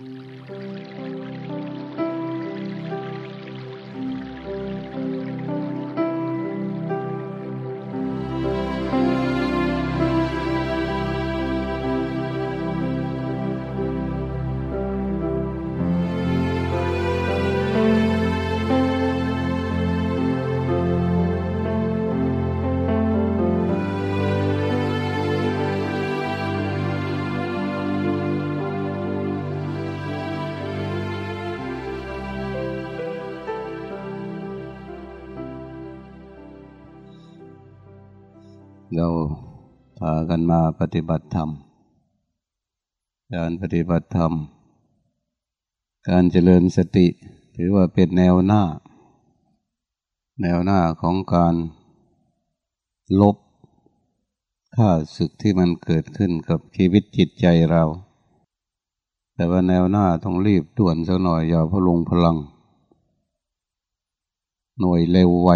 Música เราพากันมาปฏิบัติธรรม การปฏิบัติธรรม การเจริญสติ ถือว่าเป็นแนวหน้า แนวหน้าของการลบค่าศึกที่มันเกิดขึ้นกับชีวิตจิตใจเรา แต่ว่าแนวหน้าต้องรีบด่วนสักหน่อยอย่าพลุงพลัง หน่วยเร็วไว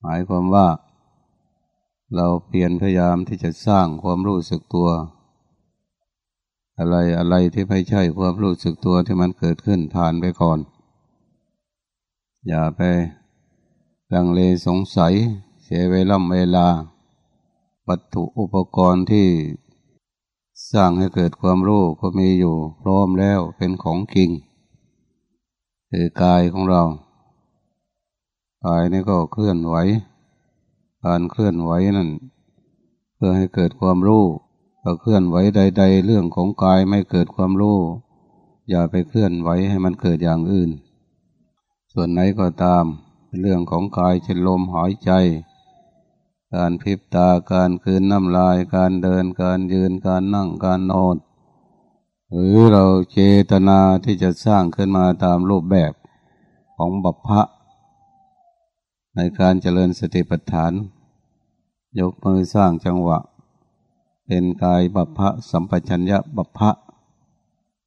หมายความว่า เราเปลี่ยนพยายามที่จะสร้างความรู้สึกตัว อะไรอะไรที่ไม่ใช่ความรู้สึกตัวที่มันเกิดขึ้นผ่านไปก่อน อย่าไปลังเลสงสัย เสียเวลาเวลา วัตถุอุปกรณ์ที่สร้างให้เกิดความรู้ก็มีอยู่ พร้อมแล้วเป็นของจริงคือกายของเรากายนี่ก็เคลื่อนไหว การเคลื่อนไหวนั่น เพื่อให้เกิดความรู้ถ้าเคลื่อนไหวใด ๆ เรื่องของกายไม่เกิดความรู้อย่าไปเคลื่อนไหวให้มันเกิดอย่างอื่น ส่วนไหนก็ตามเรื่องของกายเช่นลมหายใจ การพิบตาการคืนน้ำลาย การเดินการยืนการนั่งการนอนหรือเราเจตนาที่จะสร้างขึ้นมาตามรูปแบบของบัพพะในการเจริญสติปัฏฐาน ยกมือสร้างจังหวะ เป็นกายบัพพะสัมปชัญญะบัพพะ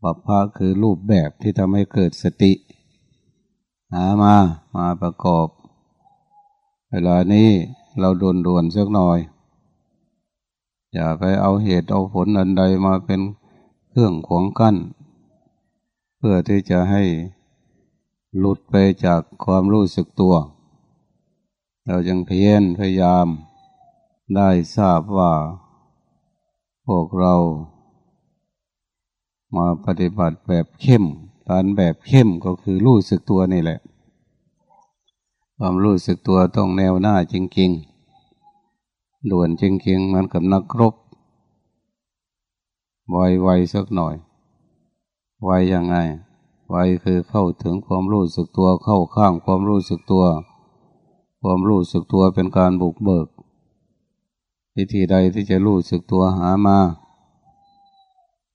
บัพพะคือรูปแบบที่ทำให้เกิดสติ หามามาประกอบ เวลานี้เราโดนด่วนสักหน่อย อย่าไปเอาเหตุเอาผลอันใดมาเป็นเครื่องขวงกั้น เพื่อที่จะให้หลุดไปจากความรู้สึกตัว เราจึงเพียรพยายาม ได้ทราบว่า พวกเรามาปฏิบัติแบบเข้มการแบบเข้มก็คือรู้สึกตัวนี่แหละ ความรู้สึกตัวต้องแนวหน้าจริงๆด่วนจริงๆมันกับนักรบไวๆสักหน่อย ไวยังไง ไวคือเข้าถึงความรู้สึกตัวเข้าข้างความรู้สึกตัว ความรู้สึกตัวเป็นการบุกเบิก วิธีใดที่จะรู้สึกตัวหามา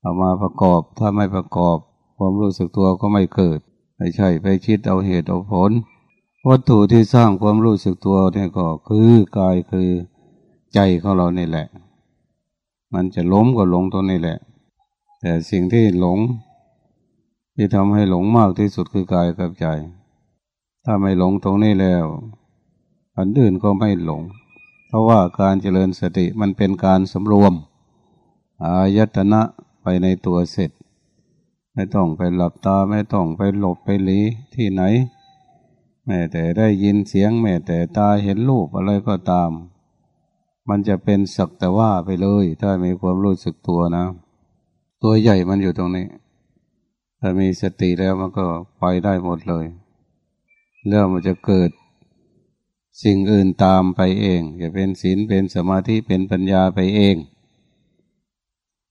เอามาประกอบถ้าไม่ประกอบ ความรู้สึกตัวก็ไม่เกิด ไม่ใช่ไปคิดเอาเหตุเอาผล วัตถุที่สร้างความรู้สึกตัวเนี่ยก็คือกายคือใจของเรานี่แหละ มันจะล้มก็หลงตัวนี้แหละ แต่สิ่งที่หลง ที่ทำให้หลงมากที่สุดคือกายกับใจ ถ้าไม่หลงตรงนี้แล้ว อันอื่นก็ไม่หลง ราะว่าการเจริญสติมันเป็นการสำรวม อายตนะไปในตัวเสร็จ ไม่ต้องไปหลับตาไม่ต้องไปหลบไปหลีที่ไหน แม้แต่ได้ยินเสียง แม้แต่ตาเห็นรูปอะไรก็ตาม มันจะเป็นสักแต่ว่าไปเลย ถ้ามีความรู้สึกตัวนะ ตัวใหญ่มันอยู่ตรงนี้ ถ้ามีสติแล้วมันก็ไปได้หมดเลยเรื่องมันจะเกิด สิ่งอื่นตามไปเองจะเป็นศีลเป็นสมาธิเป็นปัญญาไปเอง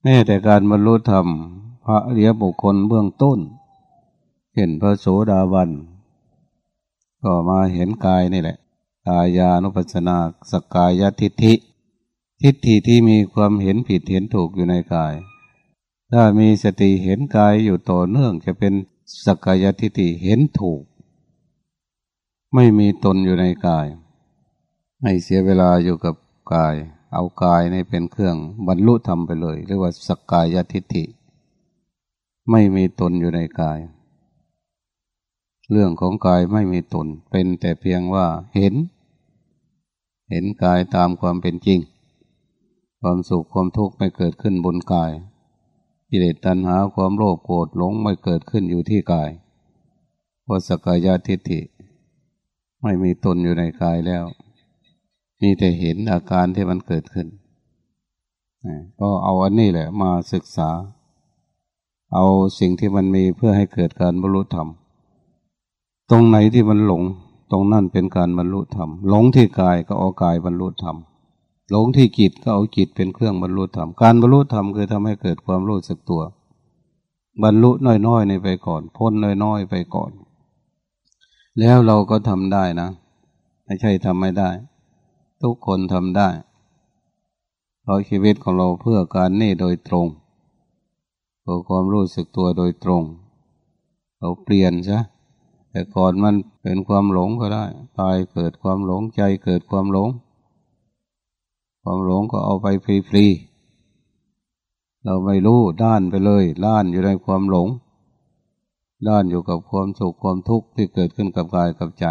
แม้แต่การบรรลุธรรม พระเรียบุคคลเบื้องต้น เห็นพระโสดาบัน ก็มาเห็นกายนี่แหละกายานุปัสสนาสกายทิฏฐิ ทิฏฐิที่มีความเห็นผิดเห็นถูกอยู่ในกาย ถ้ามีสติเห็นกายอยู่ต่อเนื่องจะเป็นสกายทิฏฐิเห็นถูก ไม่มีตนอยู่ในกาย ให้เสียเวลาอยู่กับกาย เอากายในเป็นเครื่องบรรลุธรรมไปเลย เรียกว่าสกกายทิฏฐิ ไม่มีตนอยู่ในกาย เรื่องของกายไม่มีตน เป็นแต่เพียงว่าเห็น เห็นกายตามความเป็นจริง ความสุขความทุกข์ไม่เกิดขึ้นบนกายกิเลสตัณหาความโลภโกรธหลงไม่เกิดขึ้นอยู่ที่กายเพราะสกายาทิฏฐิ ไม่มีตนอยู่ในกายแล้ว มีแต่เห็นอาการที่มันเกิดขึ้น ก็เอาอันนี้แหละ มาศึกษา เอาสิ่งที่มันมีเพื่อให้เกิดการบรรลุธรรม ตรงไหนที่มันหลง ตรงนั้นเป็นการบรรลุธรรม หลงที่กายก็เอากายบรรลุธรรม หลงที่จิตก็เอาจิตเป็นเครื่องบรรลุธรรม การบรรลุธรรมคือทำให้เกิดความรู้สึกตัว บรรลุน้อยๆในไปก่อน พ้นน้อยๆไปก่อน แล้วเราก็ทำได้นะ ไม่ใช่ทำไม่ได้ ทุกคนทำได้เพราะชีวิตของเราเพื่อการนี่โดยตรงเพื่อความรู้สึกตัวโดยตรง เราเปลี่ยนซะแต่ก่อนมันเป็นความหลงก็ได้ตายเกิดความหลงใจเกิดความหลง ความหลงก็เอาไปฟรีๆเราไม่รู้ด้านไปเลยด้านอยู่ในความหลง ด้านอยู่กับความสุขความทุกข์ที่เกิดขึ้นกับกายกับใจ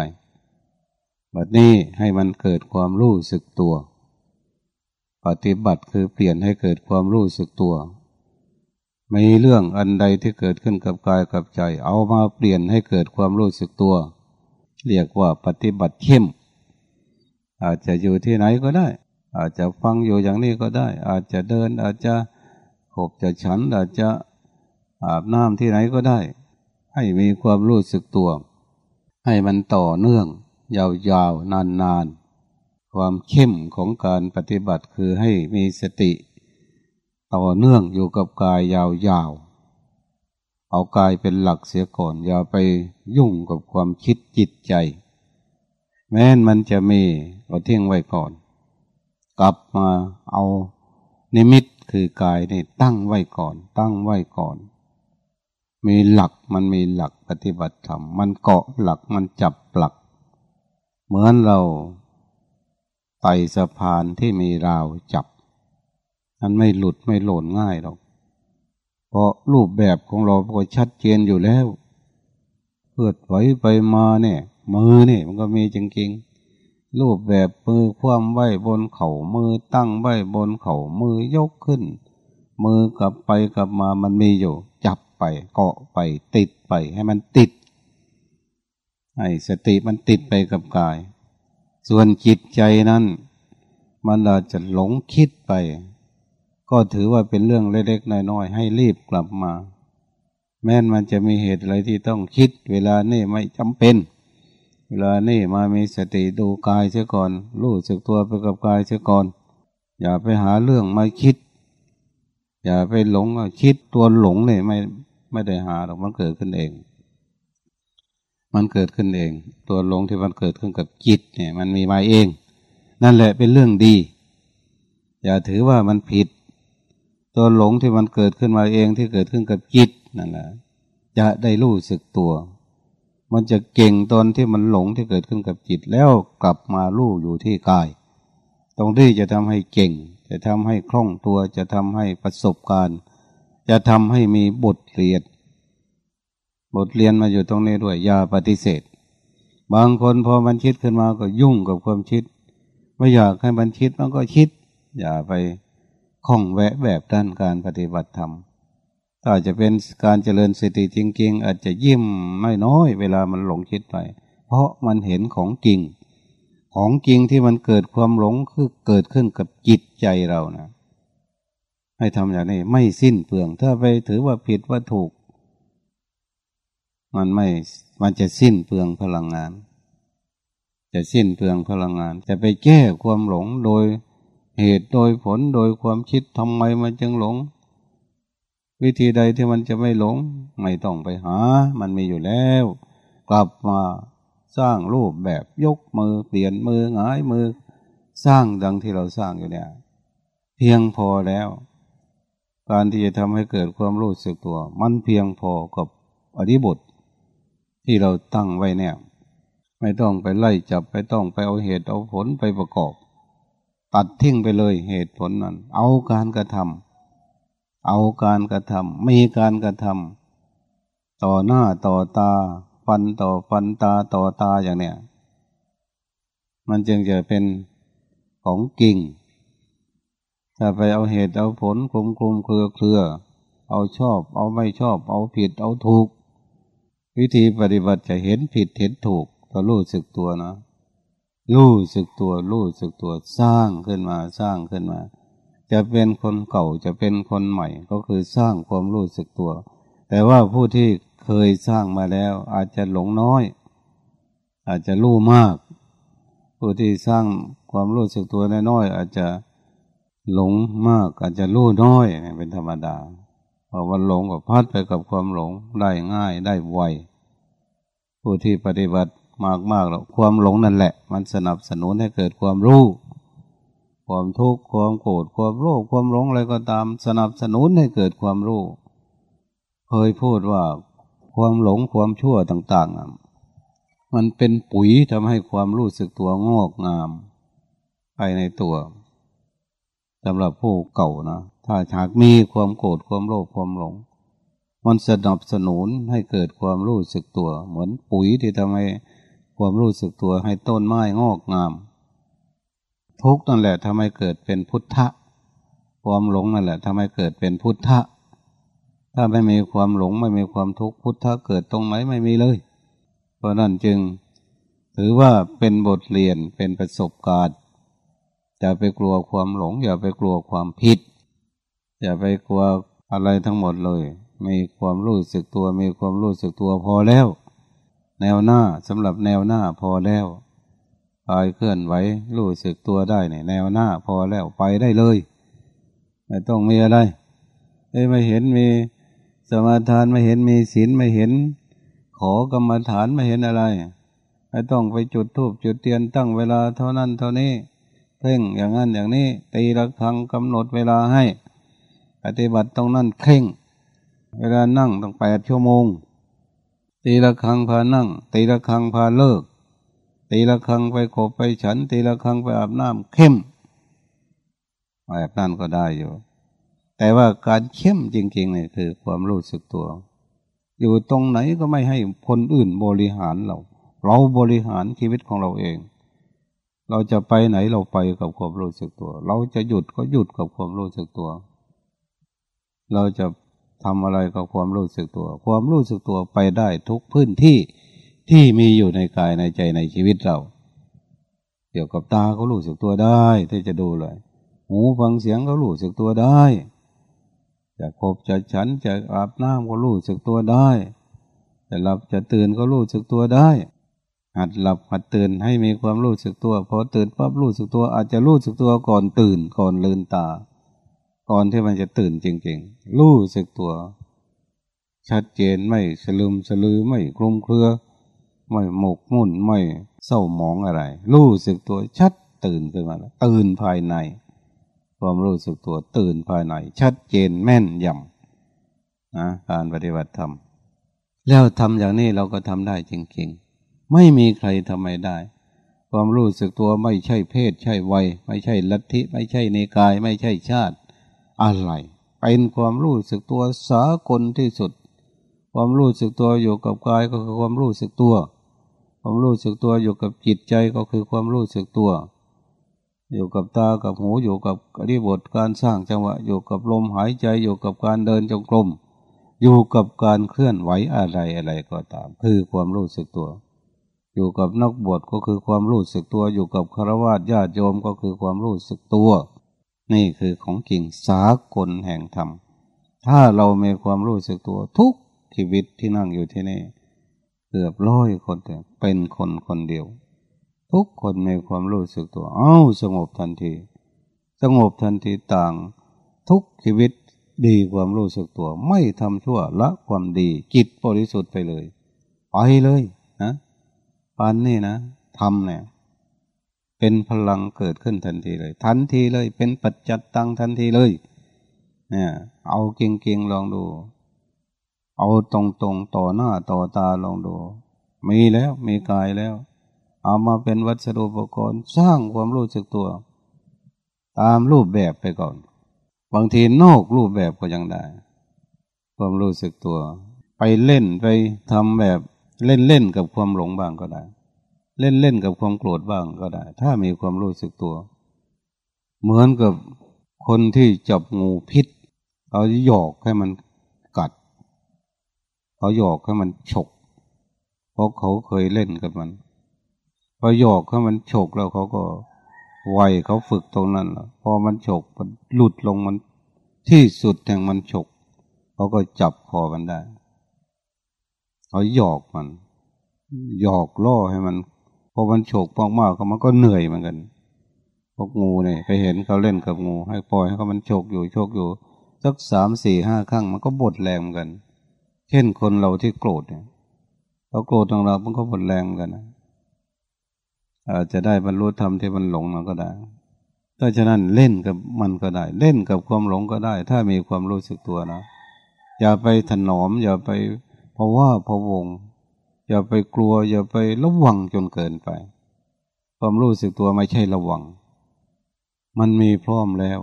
แบบนี้ให้มันเกิดความรู้สึกตัว ปฏิบัติคือเปลี่ยนให้เกิดความรู้สึกตัว มีเรื่องอันใดที่เกิดขึ้นกับกายกับใจ เอามาเปลี่ยนให้เกิดความรู้สึกตัว เรียกว่าปฏิบัติเข้ม อาจจะอยู่ที่ไหนก็ได้ อาจจะฟังอยู่อย่างนี้ก็ได้ อาจจะเดินอาจจะขบจะฉันอาจจะอาบน้ำที่ไหนก็ได้ ให้มีความรู้สึกตัว ให้มันต่อเนื่อง ยาวๆ นานๆ ความเข้มของการปฏิบัติคือให้มีสติ ต่อเนื่องอยู่กับกายยาวๆ เอากายเป็นหลักเสียก่อน อย่าไปยุ่งกับความคิดจิตใจ แม้นมันจะมีก็เที่ยงไว้ก่อน กลับมาเอานิมิตคือกายนี่ตั้งไว้ก่อน ตั้งไว้ก่อน มีหลักมันมีหลักปฏิบัติธรรม มันเกาะหลักมันจับหลัก เหมือนเราไต่สะพานที่มีราวจับมันไม่หลุดไม่หล่นง่ายหรอก เพราะรูปแบบของเราก็ชัดเจนอยู่แล้วเพื่อไหวไปมาเนี่ย มือเนี่ยมันก็มีจริงๆ รูปแบบมือคว่ำไว้บนเขา่ามือตั้งไว้บนเขา่ามือยกขึ้น มือกลับไปกลับมามันมีอยู่ เกาะไปติดไปให้มันติด ให้สติมันติดไปกับกาย ส่วนจิตใจนั้น มันอาจจะหลงคิดไป ก็ถือว่าเป็นเรื่องเล็กๆน้อยๆให้รีบกลับมา แม้นมันจะมีเหตุอะไรที่ต้องคิด เวลานี่ไม่จำเป็น เวลานี่มามีสติดูกายเสียก่อน รู้สึกตัวไปกับกายเสียก่อน อย่าไปหาเรื่องมาคิดอย่าไปหลงคิดตัวหลงเนี่ยไม่ ไม่ได้หาหรอกมันเกิดขึ้นเอง มันเกิดขึ้นเอง ตัวหลงที่มันเกิดขึ้นกับจิตเนี่ย มันมีมาเอง นั่นแหละเป็นเรื่องดี อย่าถือว่ามันผิด ตัวหลงที่มันเกิดขึ้นมาเองที่เกิดขึ้นกับจิตนั่นแหละจะได้รู้สึกตัว มันจะเก่งตอนที่มันหลงที่เกิดขึ้นกับจิตแล้วกลับมาลู่อยู่ที่กาย ตรงที่จะทำให้เก่ง จะทำให้คล่องตัวจะทำให้ประสบการณ์ จะทำให้มีบทเรียน บทเรียนมาอยู่ตรงนี้ด้วย อย่าปฏิเสธ บางคนพอมันคิดขึ้นมาก็ยุ่งกับความคิด ไม่อยากให้มันคิดมันก็คิด อย่าไปคล้องแวะแบบด้านการปฏิบัติธรรมถ้าจะเป็นการเจริญสติจริง ๆ อาจจะยิ้มไม่น้อยเวลามันหลงคิดไป เพราะมันเห็นของจริง ของจริงที่มันเกิดความหลงคือเกิดขึ้นกับจิตใจเรานะ ให้ทำอย่างนี้ไม่สิ้นเปลือง ถ้าไปถือว่าผิดว่าถูก มันไม่มันจะสิ้นเปลืองพลังงาน จะสิ้นเปลืองพลังงาน จะไปแก้ความหลงโดยเหตุโดยผลโดยความคิดทำไมมันจึงหลง วิธีใดที่มันจะไม่หลง ไม่ต้องไปหา มันมีอยู่แล้ว กลับมาสร้างรูปแบบยกมือ เปลี่ยนมือหงายมือ สร้างดังที่เราสร้างอยู่เนี่ย เพียงพอแล้ว การที่จะทำให้เกิดความรู้สึกตัว มันเพียงพอกับอธิบทที่เราตั้งไว้เนี่ยไม่ต้องไปไล่จับไม่ต้องไปเอาเหตุเอาผลไปประกอบ ตัดทิ้งไปเลยเหตุผลนั้น เอาการกระทำเอาการกระทำมีการกระทำต่อหน้าต่อตา ฟันต่อฟันตาต่อตาอย่างเนี้ยมันจึงจะเป็นของกิ่ง ถ้าไปเอาเหตุเอาผลกลมกลมเครือเครือ เอาชอบ เอาไม่ชอบ เอาผิดเอาถูก วิธีปฏิบัติจะเห็นผิดเห็นถูกก็รู้สึกตัวนะรู้สึกตัวรู้สึกตัวสร้างขึ้นมาสร้างขึ้นมา จะเป็นคนเก่าจะเป็นคนใหม่ ก็คือสร้างความรู้สึกตัว แต่ว่าผู้ที่เคยสร้างมาแล้ว อาจจะหลงน้อย อาจจะรู้มาก ผู้ที่สร้างความรู้สึกตัวน้อยอาจจะ หลงมากอาจจะรู้น้อยเป็นธรรมดาเพราะว่าหลงกับพัดไปกับความหลงได้ง่ายได้ไวผู้ที่ปฏิบัติมากมากแล้วความหลงนั่นแหละ มันสนับสนุนให้เกิดความรู้ ความทุกข์ความโกรธความโลภความหลงอะไรก็ตาม สนับสนุนให้เกิดความรู้ เคยพูดว่าความหลงความชั่วต่างๆมันเป็นปุ๋ยทำให้ความรู้สึกตัวงอกงามภายในตัว สำหรับผู้เก่านะ ถ้าหากมีความโกรธความโลภความหลง มันสนับสนุนให้เกิดความรู้สึกตัว เหมือนปุ๋ยที่ทำให้ความรู้สึกตัวให้ต้นไม้งอกงาม ทุกนั่นแหละทำให้เกิดเป็นพุทธะ ความหลงนั่นแหละทำให้เกิดเป็นพุทธะ ถ้าไม่มีความหลงไม่มีความทุกข์พุทธะเกิดตรงไหนไม่มีเลย เพราะนั้นจึงถือว่าเป็นบทเรียนเป็นประสบการณ์ อย่าไปกลัวความหลง อย่าไปกลัวความผิด อย่าไปกลัวอะไรทั้งหมดเลย มีความรู้สึกตัว มีความรู้สึกตัวพอแล้ว แนวหน้าสำหรับแนวหน้าพอแล้วกายเคลื่อนไหวรู้สึกตัวได้เนี่ยแนวหน้าพอแล้วไปได้เลยไม่ต้องมีอะไรเอ้ไม่เห็นมีสมาทานไม่เห็นมีศีลไม่เห็น ขอกรรมฐานไม่เห็นอะไร ไม่ต้องไปจุดธูปจุดเทียนตั้งเวลาเท่านั้นเท่านี้ เพ่งอย่างนั้นอย่างนี้ ตีละครังกำหนดเวลาให้ ปฏิบัติตรงนั้นเข่ง เวลานั่งต้องแปดชั่วโมง ตีละครังพานั่ง ตีละครังพาเลิก ตีละครังไปขบไปฉัน ตีละครังไปอาบน้ำเข้มแบบนั้นก็ได้อยู่ แต่ว่าการเข้มจริงๆเนี่ยคือความรู้สึกตัว อยู่ตรงไหนก็ไม่ให้คนอื่นบริหารเรา เราบริหารชีวิตของเราเอง เราจะไปไหนเราไปกับความรู้สึกตัว เราจะหยุดก็หยุดกับความรู้สึกตัว เราจะทำอะไรกับความรู้สึกตัว ความรู้สึกตัวไปได้ทุกพื้นที่ที่มีอยู่ในกายในใจในชีวิตเรา เกี่ยวกับตาเขารู้สึกตัวได้ที่จะดูเลย หูฟังเสียงเขารู้สึกตัวได้ จะขบจะฉันจะอาบน้ำก็รู้สึกตัวได้ จะหลับจะตื่นก็รู้สึกตัวได้ หัดหลับหัดตื่นให้มีความรู้สึกตัวพอตื่นปั๊บรู้สึกตัวอาจจะรู้สึกตัวก่อนตื่นก่อนลืนตา ก่อนที่มันจะตื่นจริงๆ รู้สึกตัว ชัดเจนไม่สลืมสลือไม่คลุมเครือ ไม่หมกมุ่นไม่เศร้าหมองอะไร รู้สึกตัวชัดตื่นขึ้นมาตื่นภายใน ความรู้สึกตัวตื่นภายใน ชัดเจนแม่นยำนะการปฏิบัติธรรมแล้วทำอย่างนี้เราก็ทำได้จริงๆ ไม่มีใครทำไมได้ ความรู้สึกตัวไม่ใช่เพศ ใช่วัย ไม่ใช่ลัทธิ ไม่ใช่ในกาย ไม่ใช่ชาติ อะไร เป็นความรู้สึกตัวสากลที่สุด ความรู้สึกตัวอยู่กับกายก็คือความรู้สึกตัว ความรู้สึกตัวอยู่กับจิตใจก็คือความรู้สึกตัว อยู่กับตากับหูอยู่กับริบทการสร้างจังหวะ อยู่กับลมหายใจอยู่กับการเดินจงกรมอยู่กับการเคลื่อนไหวอะไรอะไรก็ตาม คือความรู้สึกตัว อยู่กับนักบวชก็คือความรู้สึกตัว อยู่กับคารวะญาติโยมก็คือความรู้สึกตัว นี่คือของจริงสากลแห่งธรรม ถ้าเรามีความรู้สึกตัวทุกชีวิตที่นั่งอยู่ที่นี่เกือบร้อยคนแต่เป็นคนคนเดียว ทุกคนมีความรู้สึกตัว เอ้าสงบทันที สงบทันทีต่าง ทุกชีวิตดีความรู้สึกตัว ไม่ทำชั่วละความดีจิตบริสุทธิ์ไปเลย ไปเลยนะ ปานนี่นะทำเนี่ย เป็นพลังเกิดขึ้นทันทีเลย ทันทีเลย เป็นปัจจัตตังทันทีเลย เนี่ย เอาเก่งๆลองดู เอาตรงๆต่อหน้าต่อตาลองดู มีแล้วมีกายแล้ว เอามาเป็นวัสดุอุปกรณ์สร้างความรู้สึกตัว ตามรูปแบบไปก่อน บางทีนอกรูปแบบก็ยังได้ ความรู้สึกตัว ไปเล่นไปทำแบบ เล่นๆกับความหลงบ้างก็ได้ เล่นเล่นกับความโกรธบ้างก็ได้ ถ้ามีความรู้สึกตัว เหมือนกับคนที่จับงูพิษเอาหยอกให้มันกัด เขาหยอกให้มันฉก เพราะเขาเคยเล่นกับมันพอหยอกให้มันฉกแล้วเขาก็ไวเขาฝึกตรงนั้นแล้วพอมันฉกมันหลุดลงมันที่สุดแห่งมันฉกเขาก็จับคอมันได้ เขาหยอกมัน หยอกล่อให้มันพอมันฉกมากๆก็มันก็เหนื่อยเหมือนกัน พวกงูเนี่ยไปเห็นเขาเล่นกับงู ให้ปล่อยให้เขามันฉกอยู่ฉกอยู่ สักสามสี่ห้าครั้งมันก็บดแรงเหมือนกัน เช่นคนเราที่โกรธเนี่ยเราโกรธของเรามันก็บดแรงเหมือนกันนะอาจจะได้บรรลุธรรมที่มันหลงมันก็ได้ถ้าฉะนั้นเล่นกับมันก็ได้ เล่นกับความหลงก็ได้ ถ้ามีความรู้สึกตัวนะอย่าไปถนอม อย่าไป เพราะว่าพะวง อย่าไปกลัว อย่าไประวังจนเกินไป ความรู้สึกตัวไม่ใช่ระวัง มันมีพร้อมแล้ว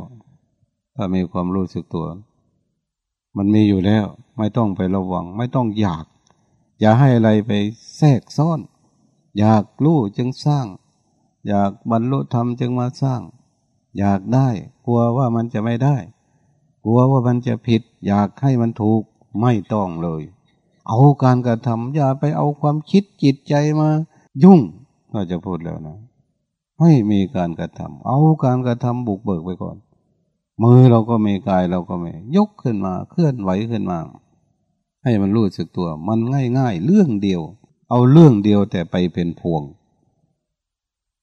ถ้ามีความรู้สึกตัว มันมีอยู่แล้ว ไม่ต้องไประวัง ไม่ต้องอยาก อย่าให้อะไรไปแทรกซ้อน อยากรู้จึงสร้าง อยากบรรลุธรรมจึงมาสร้าง อยากได้ กลัวว่ามันจะไม่ได้กลัวว่ามันจะผิด อยากให้มันถูกไม่ต้องเลย เอาการกระทำอย่าไปเอาความคิดจิตใจมา ยุ่งก็จะพูดแล้วนะให้มีการกระทำเอาการกระทำบุกเบิกไปก่อน มือเราก็มีกายเราก็มียกขึ้นมาเคลื่อนไหวขึ้นมา ให้มันรู้สึกตัว มันง่ายๆ เรื่องเดียว เอาเรื่องเดียวแต่ไปเป็นพวง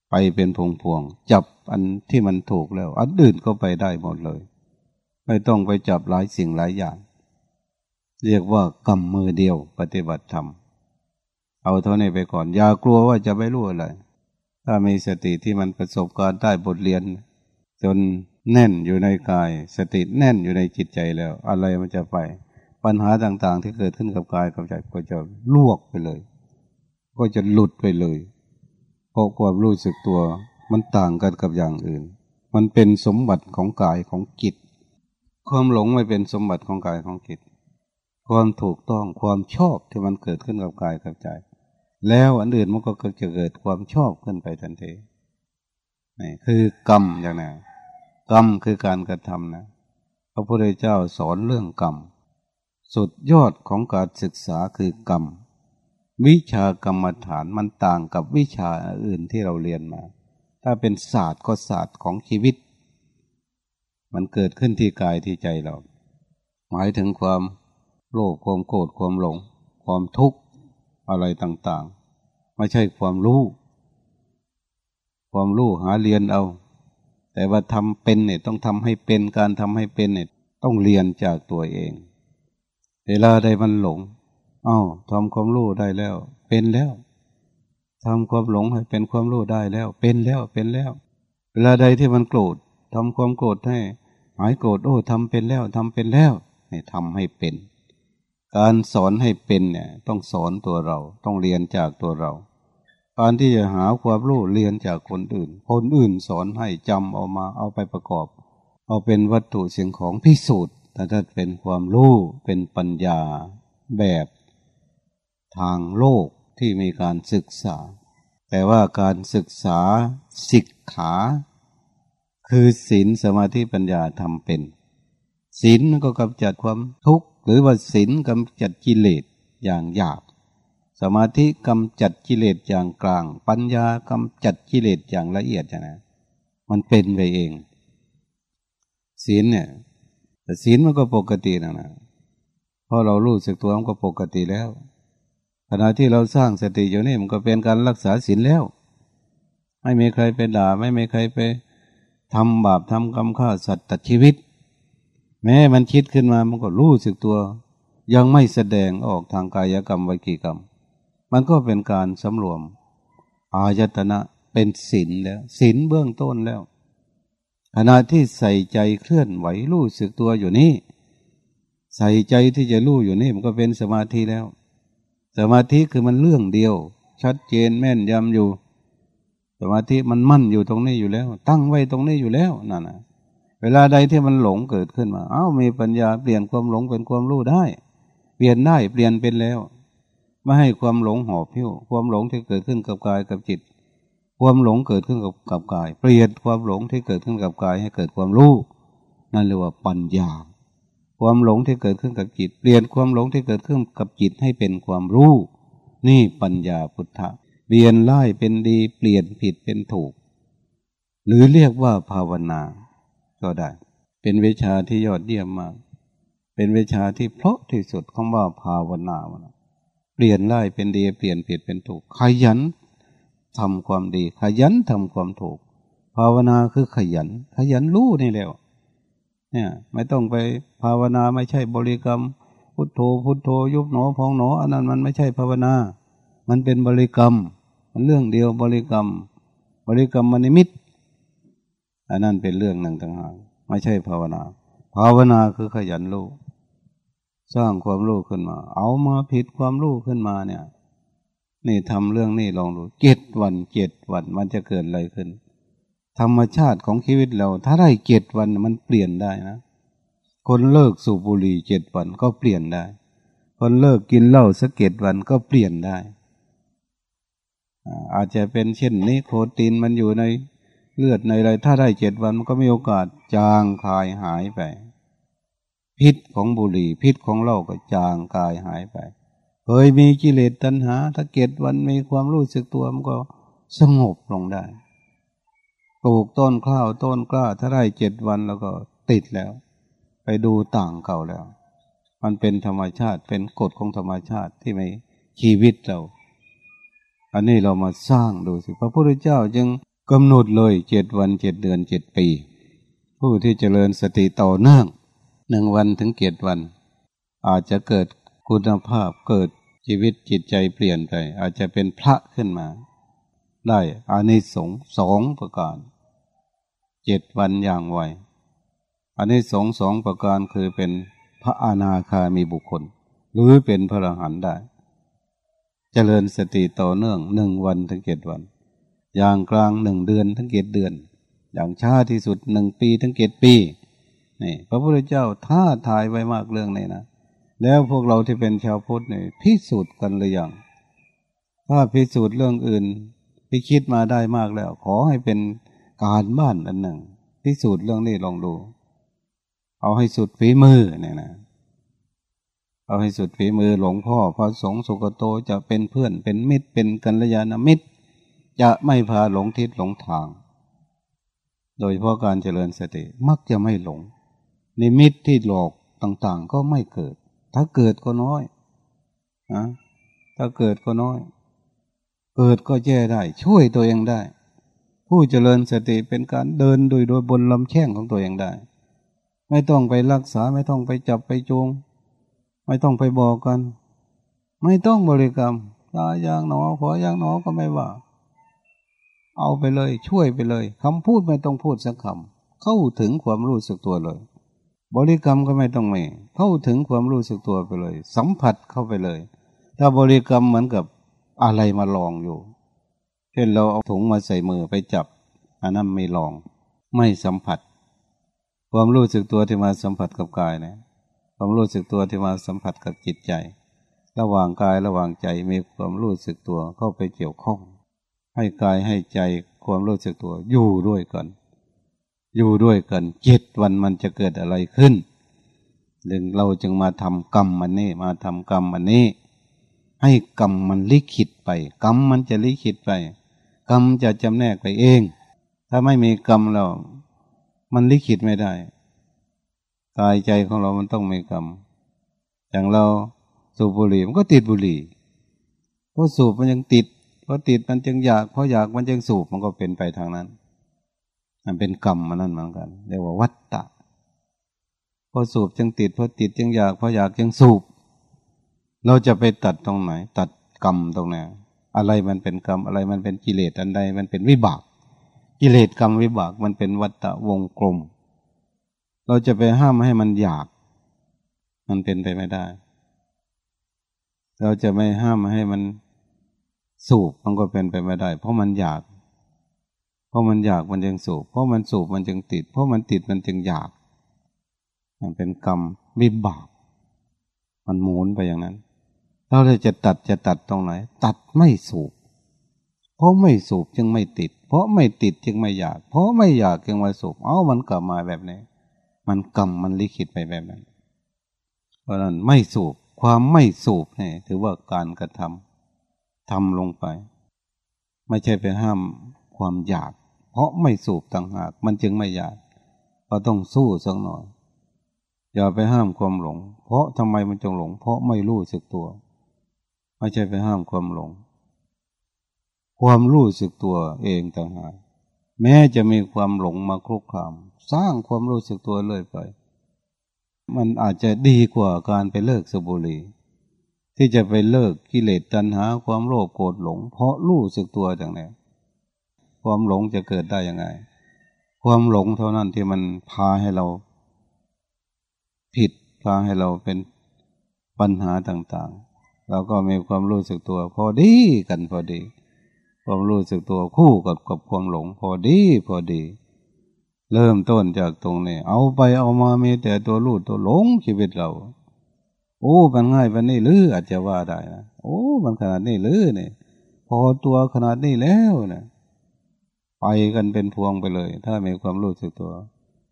ไปเป็นพวงพวงจับอันที่มันถูกแล้ว อันอื่นก็ไปได้หมดเลย ไม่ต้องไปจับหลายสิ่งหลายอย่าง เรียกว่ากำมือเดียว ปฏิบัติธรรม เอาเท่านี้ไปก่อน อย่ากลัวว่าจะไม่รู้อะไร ถ้ามีสติที่มันประสบการณ์ได้บทเรียน จนแน่นอยู่ในกาย สติแน่นอยู่ในจิตใจแล้ว อะไรมันจะไป ปัญหาต่างๆ ที่เกิดขึ้นกับกายกับใจก็จะลวกไปเลย ก็จะหลุดไปเลยเพราะความรู้สึกตัวมันต่างกันกับอย่างอื่น มันเป็นสมบัติของกายของจิต ความหลงไม่เป็นสมบัติของกายของจิต ความถูกต้องความชอบที่มันเกิดขึ้นกับกายกับใจ แล้วอันอื่นมันก็จะเกิดความชอบขึ้นไปทันทีนี่คือกรรมอย่างนี้กรรมคือการกระทำนะ พระพุทธเจ้าสอนเรื่องกรรม สุดยอดของการศึกษาคือกรรม วิชากรรมฐานมันต่างกับวิชาอื่นที่เราเรียนมา ถ้าเป็นศาสตร์ก็ศาสตร์ของชีวิต มันเกิดขึ้นที่กายที่ใจเรา หมายถึงความ โลภความโกรธความหลง ความทุกข์อะไรต่างๆ ไม่ใช่ความรู้ ความรู้หาเรียนเอา แต่ว่าทำเป็นเนี่ยต้องทำให้เป็นการทำให้เป็นเนี่ยต้องเรียนจากตัวเอง เวลาใดมันหลงเอา้าทำความรู้ได้แล้ว เป็นแล้วทำความหลงให้เป็นความรู้ได้แล้ว เป็นแล้วเป็นแล้ว เวลาใดที่มันโกรธทำความโกรธให้ หายโกรธโอ้ทำเป็นแล้วทำเป็นแล้วนี่ทำให้เป็น การสอนให้เป็นเนี่ยต้องสอนตัวเราต้องเรียนจากตัวเรา การที่จะหาความรู้เรียนจากคนอื่น คนอื่นสอนให้จำเอามาเอาไปประกอบ เอาเป็นวัตถุสียงของพิสูจน์แต่ถ้าเป็นความรู้เป็นปัญญาแบบทางโลกที่มีการศึกษา แต่ว่าการศึกษาศิกขา คือศีลสมาธิปัญญาทำเป็นศีลก็กำจัดความทุกข์ หรือว่าศีลกำจัดกิเลสอย่างหยาบ สมาธิกำจัดกิเลสอย่างกลาง ปัญญากำจัดกิเลสอย่างละเอียดนะมันเป็นไปเอง ศีลเนี่ยแต่ศีลมันก็ปกตินะนะเพราะเรารู้สึกตัวมันก็ปกติแล้วขณะที่เราสร้างสติอยู่นี่มันก็เป็นการรักษาศีลแล้ว ไม่มีใครไปด่า ไม่มีใครไปทำบาปทำกรรมฆ่าสัตว์ตัดชีวิต แม้มันคิดขึ้นมามันก็รู้สึกตัว ยังไม่แสดงออกทางกายกรรมวิกิกรรม มันก็เป็นการสำรวม อายตนะเป็นศีลแล้วศีลเบื้องต้นแล้วขณะที่ใส่ใจเคลื่อนไหวรู้สึกตัวอยู่นี่ใส่ใจที่จะรู้อยู่นี่มันก็เป็นสมาธิแล้ว สมาธิคือมันเรื่องเดียว ชัดเจนแม่นยำอยู่ สมาธิมันมั่นอยู่ตรงนี้อยู่แล้ว ตั้งไว้ตรงนี้อยู่แล้วนั่นนะ เวลาใดที่มันหลงเกิดขึ้นมา เอ้ามีปัญญาเปลี่ยนความหลงเป็นความรู้ได้ เปลี่ยนได้เปลี่ยนเป็นแล้ว ไม่ให้ความหลงหอบพิ้วความหลงที่เกิดขึ้นกับกายกับจิต ความหลงเกิดขึ้นกับกับกาย เปลี่ยนความหลงที่เกิดขึ้นกับกายให้เกิดความรู้นั่นเรียกว่าปัญญา ความหลงที่เกิดขึ้นกับจิต เปลี่ยนความหลงที่เกิดขึ้นกับจิตให้เป็นความรู้ นี่ปัญญาพุทธะเปลี่ยนไล่เป็นดี เปลี่ยนผิดเป็นถูก หรือเรียกว่าภาวนา ก็ได้ เป็นวิชาที่ยอดเยี่ยมมาก เป็นวิชาที่เพราะที่สุดของว่าภาวนาวนเปลี่ยนไล่เป็นดีเปลี่ยนผิดเป็นถูก ขยันทำความดี ขยันทำความถูก ภาวนาคือขยัน ขยันรู้นี่แล้วเนี่ยไม่ต้องไปภาวนาไม่ใช่บริกรรม พุทโธพุทโธยุบหนอพองหนออันนั้นมันไม่ใช่ภาวนา มันเป็นบริกรรม มันเรื่องเดียวบริกรรม บริกรรมมันนิมิต อันนั้นเป็นเรื่องหนึ่งต่างหากไม่ใช่ภาวนา ภาวนาคือขยันรู้สร้างความรู้ขึ้นมา เอามาผิดความรู้ขึ้นมาเนี่ย นี่ทำเรื่องนี้ลองดูเจ็ดวันเจ็ดวันมันจะเกิดอะไรขึ้น ธรรมชาติของชีวิตเรา ถ้าได้เจ็ดวันมันเปลี่ยนได้นะ คนเลิกสูบบุหรี่เจ็ดวันก็เปลี่ยนได้ คนเลิกกินเหล้าสักเจ็ดวันก็เปลี่ยนได้อาจจะเป็นเช่นนี้โคตีนมันอยู่ใน เลือดในอะไรถ้าได้เจ็ดวันมันก็มีโอกาสจางคลายหายไป พิษของบุหรี่ พิษของเหล้าก็จางคลายหายไปเคยมีกิเลสตัณหา ถ้าเจ็ดวันมีความรู้สึกตัวมันก็สงบลงได้ปลูกต้นข้าวต้นกล้า ถ้าได้เจ็ดวันแล้วก็ติดแล้ว ไปดูต่างเก่าแล้ว มันเป็นธรรมชาติเป็นกฎของธรรมชาติที่ไม่ชีวิตเรา อันนี้เรามาสร้างดูสิ พระพุทธเจ้าจึง กำหนดเลยเจ็ดวันเจ็ดเดือนเจ็ดปี ผู้ที่เจริญสติต่อเนื่องหนึ่งวันถึงเจ็ดวัน อาจจะเกิดคุณภาพเกิดชีวิตจิตใจเปลี่ยนไป อาจจะเป็นพระขึ้นมา ได้อานิสงส์สองประการเจ็ดวันอย่างไวอานิสงส์สองประการคือเป็นพระอาณาคามีบุคคล หรือเป็นพระอรหันต์ได้เจริญสติต่อเนื่องหนึ่งวันถึงเจ็ดวัน อย่างกลางหนึ่งเดือนถึงเจ็ดเดือน อย่างช้าที่สุดหนึ่งปีถึงเจ็ดปีนี่พระพุทธเจ้าท้าทายไว้มากเรื่องนี้นะแล้วพวกเราที่เป็นชาวพุทธเนี่ยพิสูจน์กันหรือยังถ้าพิสูจน์เรื่องอื่นที่คิดมาได้มากแล้ว ขอให้เป็นการบ้านอันหนึ่งพิสูจน์เรื่องนี้ลองดู เอาให้สุดฝีมือเนี่ยนะ เอาให้สุดฝีมือหลวงพ่อพระสงฆ์สุกโตจะเป็นเพื่อนเป็นมิตรเป็นกัลยาณมิตร จะไม่พาหลงทิศหลงทาง โดยเพราะการเจริญสติมักจะไม่หลง นิมิตที่หลอกต่างๆ ก็ไม่เกิด ถ้าเกิดก็น้อยนะถ้าเกิดก็น้อย เกิดก็แก้ได้ ช่วยตัวเองได้ ผู้เจริญสติเป็นการเดินโดยโดยบนลำแข้งของตัวเองได้ ไม่ต้องไปรักษาไม่ต้องไปจับไปจูงไม่ต้องไปบอกกัน ไม่ต้องบริกรรมตาอย่างหนอขออย่างหนอก็ไม่ว่า เอาไปเลย ช่วยไปเลยคำพูดไม่ต้องพูดสักคำเข้าถึงความรู้สึกตัวเลย บริกรรมก็ไม่ต้องมีเข้าถึงความรู้สึกตัวไปเลย สัมผัสเข้าไปเลย ถ้าบริกรรมเหมือนกับอะไรมาลองอยู่ เช่นเราเอาถุงมาใส่มือไปจับอันนั้นไม่ลอง ไม่สัมผัส ความรู้สึกตัวที่มาสัมผัสกับกายนะความรู้สึกตัวที่มาสัมผัสกับจิตใจ ระหว่างกายระหว่างใจมีความรู้สึกตัวเข้าไปเกี่ยวข้อง ให้กายให้ใจความรู้สึกตัว อยู่ด้วยกัน อยู่ด้วยกันเจ็ดวันมันจะเกิดอะไรขึ้นดึงเราจึงมาทำกรรมมันนี้มาทำกรรมมันนี้ให้กรรมมันลิขิตไป กรรมมันจะลิขิตไป กรรมจะจำแนกไปเอง ถ้าไม่มีกรรมเรา มันลิขิตไม่ได้กายใจของเรามันต้องมีกรรมอย่างเราสูบบุหรี่มันก็ติดบุหรี่เพราะสูบมันยังติด พราะติดมันจึงอยาก เพราะอยากมันจึงสูบมันก็เป็นไปทางนั้น มันเป็นกรรมมันนั่นเหมือนกัน เรียกว่าวัตตะพอสูบจึงติดเพราะติดจึงอยากเพราะอยากจึงสูบ เราจะไปตัดตรงไหน ตัดกรรมตรงไหนอะไรมันเป็นกรรมอะไรมันเป็นกิเลสอันใดมันเป็นวิบาก กิเลสกรรมวิบากมันเป็นวัฏฏะวงกลม เราจะไปห้ามให้มันอยาก มันเป็นไปไม่ได้ เราจะไม่ห้ามให้มัน สูบมันก็เป็นไปไม่ได้ เพราะมันอยาก เพราะมันอยากมันจึงสูบ เพราะมันสูบมันจึงติด เพราะมันติดมันจึงอยาก มันเป็นกรรมวิบาก มันหมุนไปอย่างนั้น เราเลยจะตัดจะตัดตรงไหน ตัดไม่สูบ เพราะไม่สูบจึงไม่ติด เพราะไม่ติดจึงไม่อยาก เพราะไม่อยากจึงมาสูบ เอ้ามันกลับมาแบบนี้ มันกรรมมันลิขิตไปแบบนั้น เพราะนั้นไม่สูบความไม่สูบเนี่ยถือว่าการกระทำ ทำลงไป ไม่ใช่ไปห้ามความอยาก เพราะไม่สูบต่างหาก มันจึงไม่อยากก็ต้องสู้สักหน่อย อย่าไปห้ามความหลง เพราะทำไมมันจงหลง เพราะไม่รู้สึกตัว ไม่ใช่ไปห้ามความหลง ความรู้สึกตัวเองต่างหากแม้จะมีความหลงมาคลุกคาม สร้างความรู้สึกตัวเลยไป มันอาจจะดีกว่าการไปเลิกสบุรี ที่จะไปเลิกกิเลสตัณหาความโลภโกรธหลง เพราะรู้สึกตัวจังไงความหลงจะเกิดได้ยังไง ความหลงเท่านั้นที่มันพาให้เรา ผิดพาให้เราเป็นปัญหาต่างๆเราก็มีความรู้สึกตัว พอดีกันพอดี ความรู้สึกตัวคู่กับกับความหลง พอดีพอดี เริ่มต้นจากตรงนี้เอาไปเอามามีแต่ตัวรูดตัวหลงชีวิตเรา โอ้มันง่ายมันนี่ลืออาจจะว่าได้นะโอ้มันขนาดนี้ลือเนี่ย พอตัวขนาดนี้แล้วนะไปกันเป็นพวงไปเลย ถ้ามีความรู้สึกตัว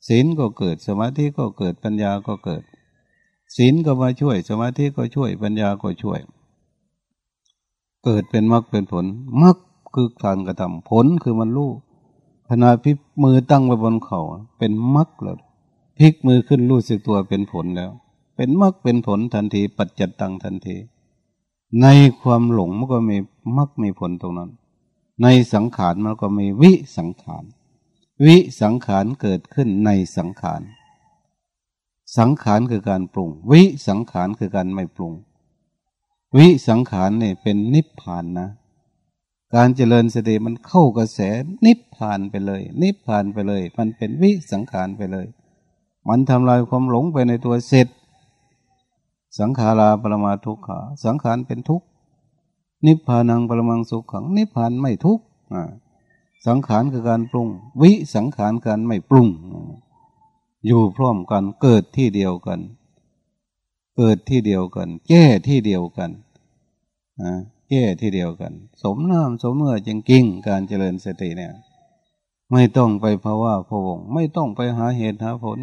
ศีลก็เกิดสมาธิก็เกิดปัญญาก็เกิดศีลก็มาช่วย สมาธิก็ช่วยปัญญาก็ช่วย เกิดเป็นมรรคเป็นผลมรรคคือการกระทำผลคือมันรู้ขณะพลิกมือตั้งไว้บนเข่าเป็นมรรคแล้วพลิกมือขึ้นรู้สึกตัวเป็นผลแล้ว เป็นมรรคเป็นผลทันที ปัจจัตตังทันที ในความหลงมันก็มีมรรคมีผลตรงนั้น ในสังขารมันก็มีวิสังขาร วิสังขารเกิดขึ้นในสังขาร สังขารคือการปรุง วิสังขารคือการไม่ปรุง วิสังขารเนี่ยเป็นนิพพานนะการเจริญสติมันเข้ากระแสนิพพานไปเลย นิพพานไปเลย มันเป็นวิสังขารไปเลย มันทำลายความหลงไปในตัวเสร็จ สังขาราปรมาทุกขาสังขารเป็นทุกข์นิพพานังปรมังสุขขังนิพพานไม่ทุกข์สังขารคือการปรุง วิสังขารการไม่ปรุง อยู่พร้อมกันเกิดที่เดียวกัน เกิดที่เดียวกัน แก้ที่เดียวกันแก้ที่เดียวกัน สมน้ำสมเมื่อจริงกิ้งการเจริญสติเนี่ย ไม่ต้องไปภาวะพวง ไม่ต้องไปหาเหตุหาผล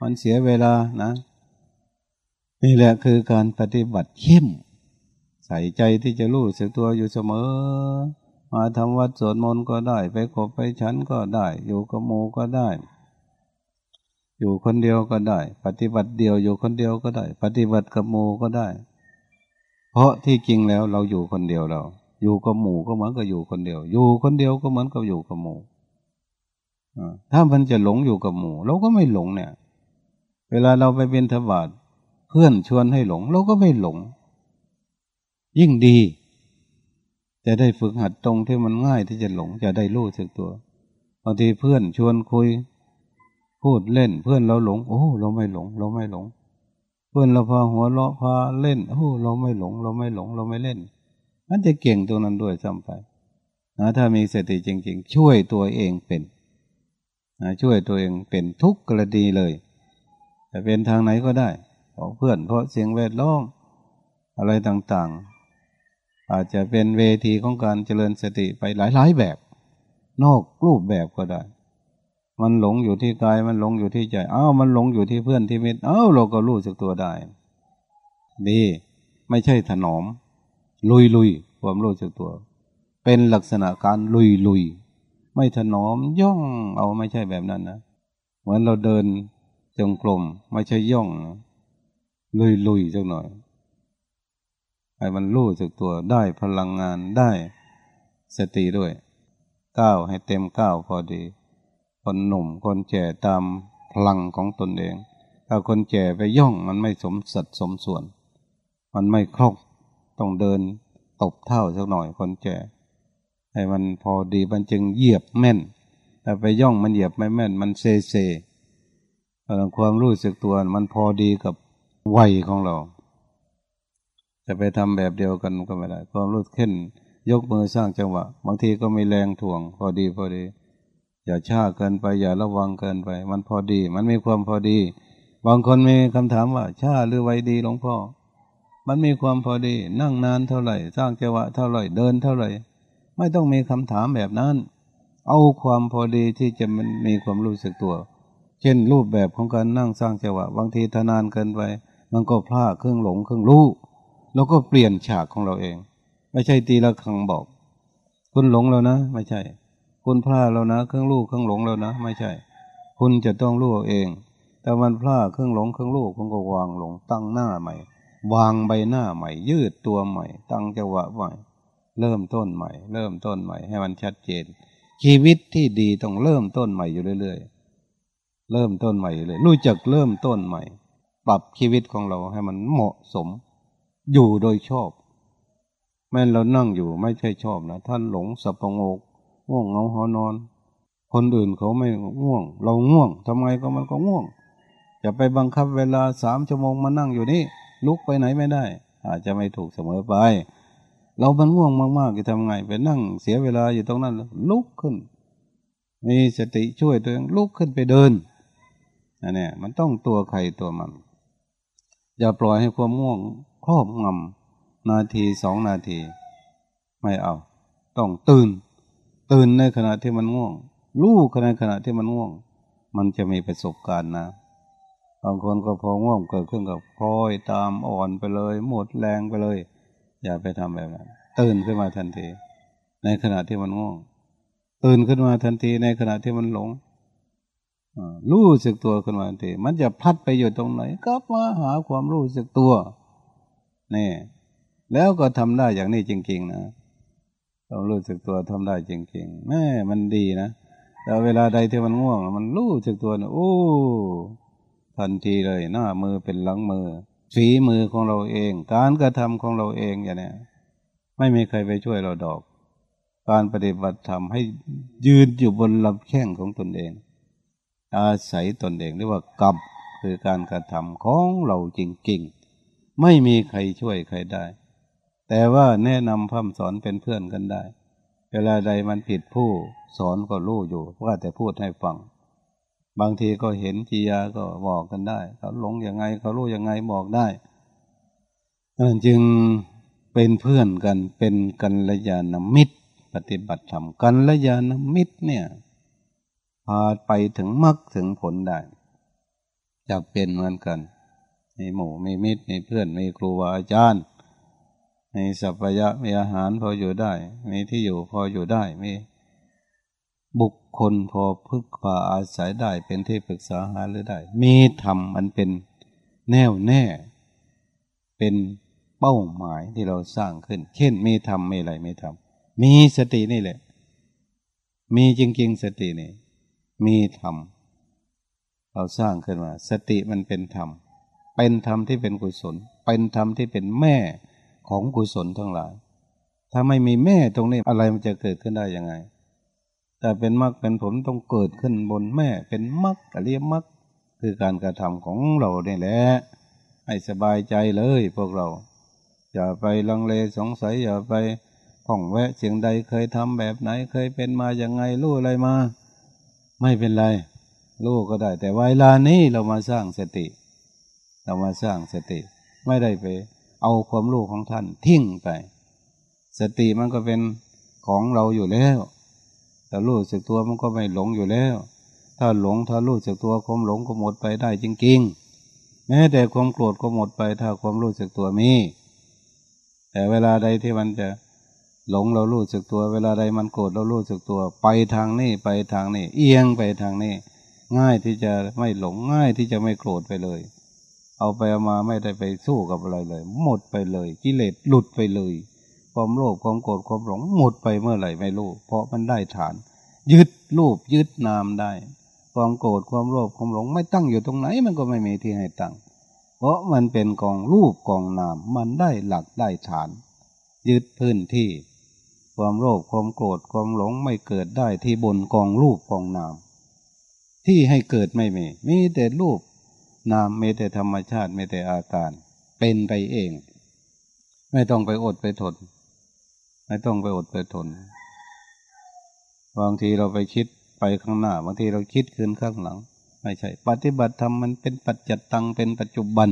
มันเสียเวลานะ นี่แหละคือการปฏิบัติเข้ม ใส่ใจที่จะรู้สึกตัวอยู่เสมอ มาทำวัดสวดมนต์ก็ได้ ไปขบไปฉันก็ได้ อยู่กับโมก็ได้ อยู่คนเดียวก็ได้ ปฏิบัติเดียวอยู่คนเดียวก็ได้ ปฏิบัติกับโมก็ได้ เพราะที่จริงแล้วเราอยู่คนเดียวเรา อยู่กับหมู่ก็เหมือนกับอยู่คนเดียว อยู่คนเดียวก็เหมือนกับอยู่กับหมู่ถ้ามันจะหลงอยู่กับหมู่ เราก็ไม่หลงเนี่ย เวลาเราไปเป็นธบาตเพื่อนชวนให้หลงเราก็ไม่หลง ยิ่งดี จะได้ฝึกหัดตรงที่มันง่ายที่จะหลงจะได้รู้สึกตัวบางทีเพื่อนชวนคุย พูดเล่นเพื่อนเราหลง โอ้ เราไม่หลง เราไม่หลง เพื่อนเราพาหัวเราะพาเล่น โอ้ เราไม่หลง เราไม่หลง เราไม่เล่น มันจะเก่งตรงนั้นด้วยซ้ำไปนะถ้ามีสติจริง ๆ ช่วยตัวเองเป็นนะช่วยตัวเองเป็นทุกกรณีเลยจะเป็นทางไหนก็ได้ เพราะเพื่อนเพราะเสียงแวดล้อมอะไรต่างๆ อาจจะเป็นเวทีของการเจริญสติไปหลายๆแบบ นอกรูปแบบก็ได้ มันหลงอยู่ที่กายมันหลงอยู่ที่ใจอ้าวมันหลงอยู่ที่เพื่อนที่มิตรอ้าวเราก็รู้สึกตัวได้ดีไม่ใช่ถนอม ลุยลุยความรู้สึกตัว เป็นลักษณะการลุยลุยไม่ถนอมย่องเอาไม่ใช่แบบนั้นนะเหมือนเราเดินจงกรมไม่ใช่ย่อง ลุยลุยสักหน่อยให้มันรู้สึกตัวได้พลังงานได้สติด้วยก้าวให้เต็มก้าวพอดี คนหนุ่มคนแก่ตามพลังของตนเอง ถ้าคนแก่ไปย่องมันไม่สมสัดสมส่วน มันไม่ครบต้องเดินตบเท่าสักหน่อยคนแก่ให้มันพอดีมันจึงเหยียบแม่น แต่ไปย่องมันเหยียบไม่แม่น มันเซเซความรู้สึกตัวมันพอดีกับ วัยของเรา จะไปทำแบบเดียวกันก็ไม่ได้ความรู้เข้น ยกมือสร้างจังหวะ บางทีก็มีแรงถ่วง พอดีพอดี อย่าช้าเกินไป อย่าระวังเกินไป มันพอดี มันมีความพอดี บางคนมีคำถามว่าช้าหรือไวดีหลวงพ่อ มันมีความพอดี นั่งนานเท่าไหร่ สร้างจังหวะเท่าไหร่เดินเท่าไหร่ ไม่ต้องมีคำถามแบบนั้นเอาความพอดีที่จะมันมีความรู้สึกตัว เช่นรูปแบบของการนั่งสร้างจังหวะบางทีทนานเกินไป มันก็พลาดเครื่องหลงเครื่องรู้แล้วก็เปลี่ยนฉากของเราเอง ไม่ใช่ตีละครังบอก คุณหลงแล้วนะ ไม่ใช่ คุณพลาดแล้วนะ เครื่องรู้เครื่องหลงแล้วนะ ไม่ใช่ คุณจะต้องรู้เอง แต่มันพลาดเครื่องหลงเครื่องรู้คุณก็วางหลงตั้งหน้าใหม่ วางใบหน้าใหม่ ยืดตัวใหม่ ตั้งจังหวะใหม่ เริ่มต้นใหม่ เริ่มต้นใหม่ ให้มันชัดเจน ชีวิตที่ดีต้องเริ่มต้นใหม่อยู่เรื่อยๆเริ่มต้นใหม่เลยรู้จักเริ่มต้นใหม่ ปรับชีวิตของเราให้มันเหมาะสม อยู่โดยชอบ แม้เรานั่งอยู่ไม่ใช่ชอบนะท่านหลงสับประงกง่วงเงาหอนอน คนอื่นเขาไม่ง่วง เราง่วงทำไมก็มันก็ง่วง จะไปบังคับเวลาสามชั่วโมงมานั่งอยู่นี่ลุกไปไหนไม่ได้ อาจจะไม่ถูกเสมอไป เรามันง่วงมากๆจะทำไงไปนั่งเสียเวลาอยู่ตรงนั้นลุกขึ้น มีสติช่วยตัวเองลุกขึ้นไปเดินนั่นนี่ยมันต้องตัวใครตัวมัน อย่าปล่อยให้ความง่วงครอบงำนาทีสองนาที ไม่เอา ต้องตื่น ตื่นในขณะที่มันง่วงรู้ขณะขณะที่มันง่วง มันจะมีประสบการณ์นะบางคนก็พอง่วงเกิดขึ้นกับพลอยตามอ่อนไปเลย หมดแรงไปเลย อย่าไปทำแบบนั้นตื่นขึ้นมาทันที ในขณะที่มันง่วง ตื่นขึ้นมาทันทีในขณะที่มันหลง รู้สึกตัวขึ้นมาทันทีมันจะพัดไปอยู่ตรงไหน ก็มาหาความรู้สึกตัวนี่แล้วก็ทำได้อย่างนี้จริง ๆ นะเรารู้สึกตัวทำได้จริงๆแม่มันดีนะแต่เวลาใดที่มันง่วง มันรู้สึกตัวนะโอ้ทันทีเลยหน้ามือเป็นหลังมือฝีมือของเราเอง การกระทำของเราเองอย่างนี้ไม่มีใครไปช่วยเราดอก การปฏิบัติธรรมให้ยืนอยู่บนลำแข้งของตนเอง อาศัยตนเองเรียกว่ากับคือการกระทำของเราจริงๆ ไม่มีใครช่วยใครได้ แต่ว่าแนะนำพัฒสอนเป็นเพื่อนกันได้ เวลาใดมันผิดผู้สอนก็รู้อยู่ว่าแต่พูดให้ฟัง บางทีก็เห็นจียาก็บอกกันได้ เขาหลงยังไงเขารู้ยังไงบอกได้นั่นจึงเป็นเพื่อนกันเป็นกันระยาณมิตร ปฏิบัติธรรมกันระยาณมิตรเนี่ย พาไปถึงมรรคถึงผลได้จะเป็นเหมือนกัน มีหมู่มีมิตรมีเพื่อนมีครูบาอาจารย์ มีสัพยะมีอาหารพออยู่ได้ มีที่อยู่พออยู่ได้ มีบุคคลพอพึกพาอาศัยได้เป็นที่ปรึกษาหาหรือได้ มีธรรมมันเป็นแน่วแน่ เป็นเป้าหมายที่เราสร้างขึ้น เช่น มีธรรมไม่อะไรไม่ทำมีสตินี่แหละ มีจริงๆสตินี่ มีธรรม เราสร้างขึ้นมา สติมันเป็นธรรม เป็นธรรมที่เป็นกุศล เป็นธรรมที่เป็นแม่ของกุศลทั้งหลาย ถ้าไม่มีแม่ตรงนี้อะไรมันจะเกิดขึ้นได้ยังไง แต่เป็นมรรคเป็นผลต้องเกิดขึ้นบนแม่ เป็นมรรคอริยมรรคคือการกระทำของเราเนี่ยแหละให้สบายใจเลยพวกเรา อย่าไปลังเลสงสัยอย่าไปผ่องแวะเสียงใดเคยทำแบบไหนเคยเป็นมาอย่างไงรู้อะไรมา ไม่เป็นไรรู้ก็ได้ แต่เวลานี้เรามาสร้างสติ เรามาสร้างสติ ไม่ได้ไป เอาความรู้ของท่านทิ้งไป สติมันก็เป็นของเราอยู่แล้วแต่รู้สึกตัวมันก็ไม่หลงอยู่แล้ว ถ้าหลงถ้ารู้สึกตัวความหลงก็หมดไปได้จริงๆ แม้แต่ความโกรธก็หมดไป ถ้าความรู้สึกตัวมี แต่เวลาใดที่มันจะ หลงเรารู้สึกตัว เวลาใดมันโกรธเรารู้สึกตัว ไปทางนี้ไปทางนี้เอียงไปทางนี้ง่ายที่จะไม่หลงง่ายที่จะไม่โกรธไปเลย เอาไปเอามาไม่ได้ไปสู้กับอะไรเลย หมดไปเลย กิเลสหลุดไปเลย ความโลภความโกรธความหลงหมดไปเมื่อไหร่ไม่รู้ เพราะมันได้ฐาน ยึดรูปยึดนามได้ ความโกรธความโลภความหลงไม่ตั้งอยู่ตรงไหน มันก็ไม่มีที่ให้ตั้ง เพราะมันเป็นกองรูปกองนาม มันได้หลักได้ฐาน ยึดพื้นที่ ความโลภความโกรธความหลงไม่เกิดได้ที่บนกองรูปกองนาม ที่ให้เกิดไม่มี มีแต่รูปนามม่แต่ธรรมชาติม่แต่อาการ เป็นไปเอง ไม่ต้องไปอดไปทน ไม่ต้องไปอดไปทนบางทีเราไปคิดไปข้างหน้าบางทีเราคิดคืนข้างหลัง ไม่ใช่ ปฏิบัติธรรมมันเป็นปัจจัตตังเป็นปัจจุบัน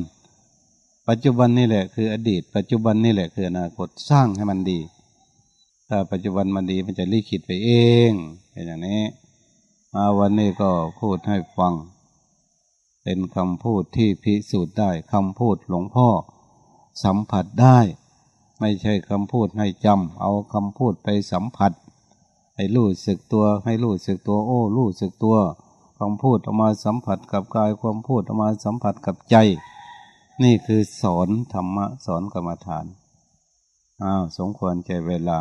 ปัจจุบันนี่แหละคืออดีต ปัจจุบันนี่แหละคืออนาคตสร้างให้มันดี ถ้าปัจจุบันมันดีมันจะรีคิดไปเองอย่างนี้ มาวันนี้ก็พูดให้ฟัง เป็นคำพูดที่พิสูจน์ได้คำพูดหลวงพ่อ สัมผัสได้ ไม่ใช่คำพูดให้จำเอาคำพูดไปสัมผัส ให้รู้สึกตัวให้รู้สึกตัวโอ้รู้สึกตัวคำพูดออกมาสัมผัสกับกายความพูดออกมาสัมผัสกับใจ นี่คือสอนธรรมะสอนกรรมฐานอ้าวสมควรแก่เวลา